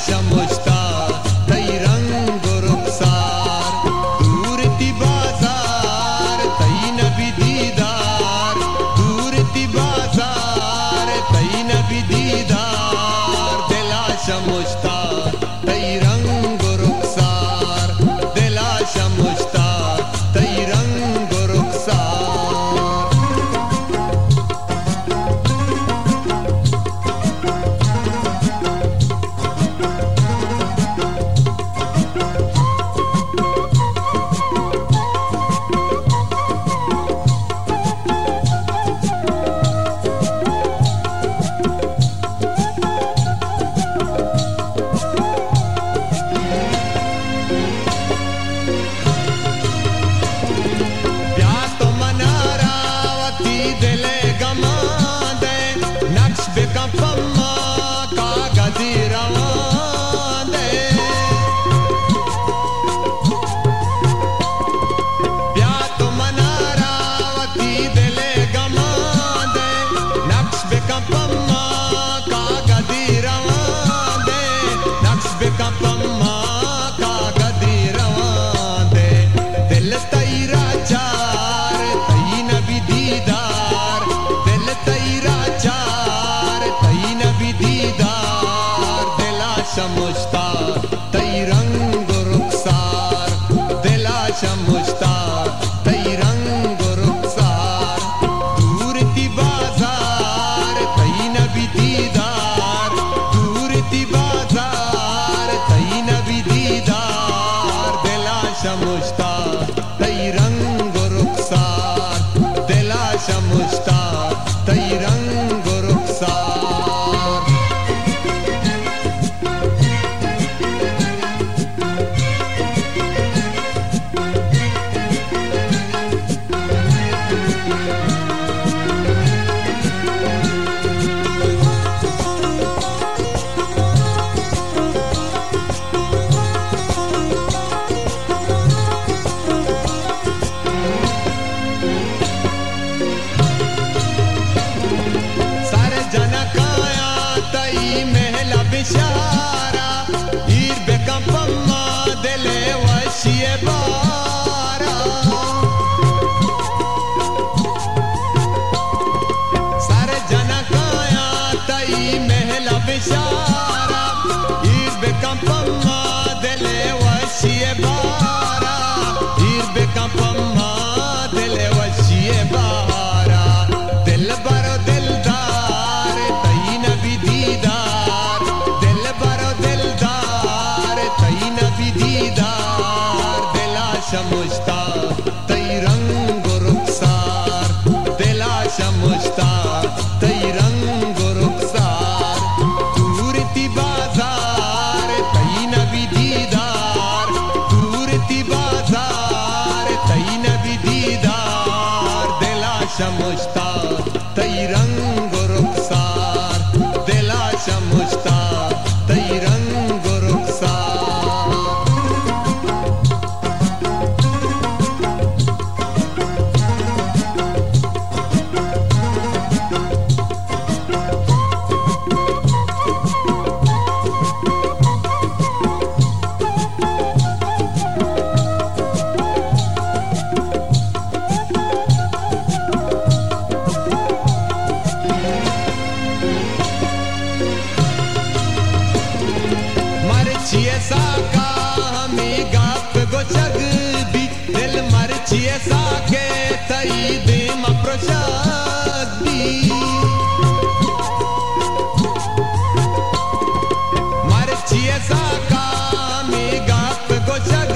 chamou de Allah. Aisha. समझता तेरा छिए साका, हमें गाप गो चग दी। दिल मर छिए साके, तई दे मप्रशादी मर छिए साका, हमें गाप गो चग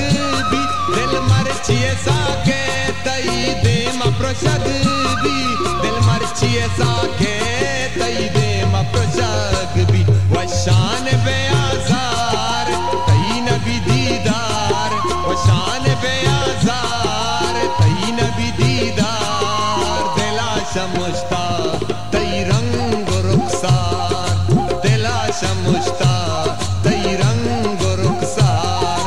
दी। दिल मर छिए साके, तई दे मप्रशादी दिल मर छिए साके, तई शान बेजार तई नबी दीदार दिला समझता तई रंग रुखसार दिला समझता तई रंग रुखसार,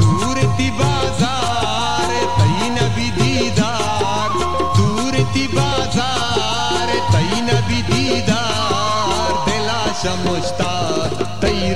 दूर ती बाज़ार, तई नबी दीदार, दूर ती बाज़ार, तई नबी दीदार दिला समझता तई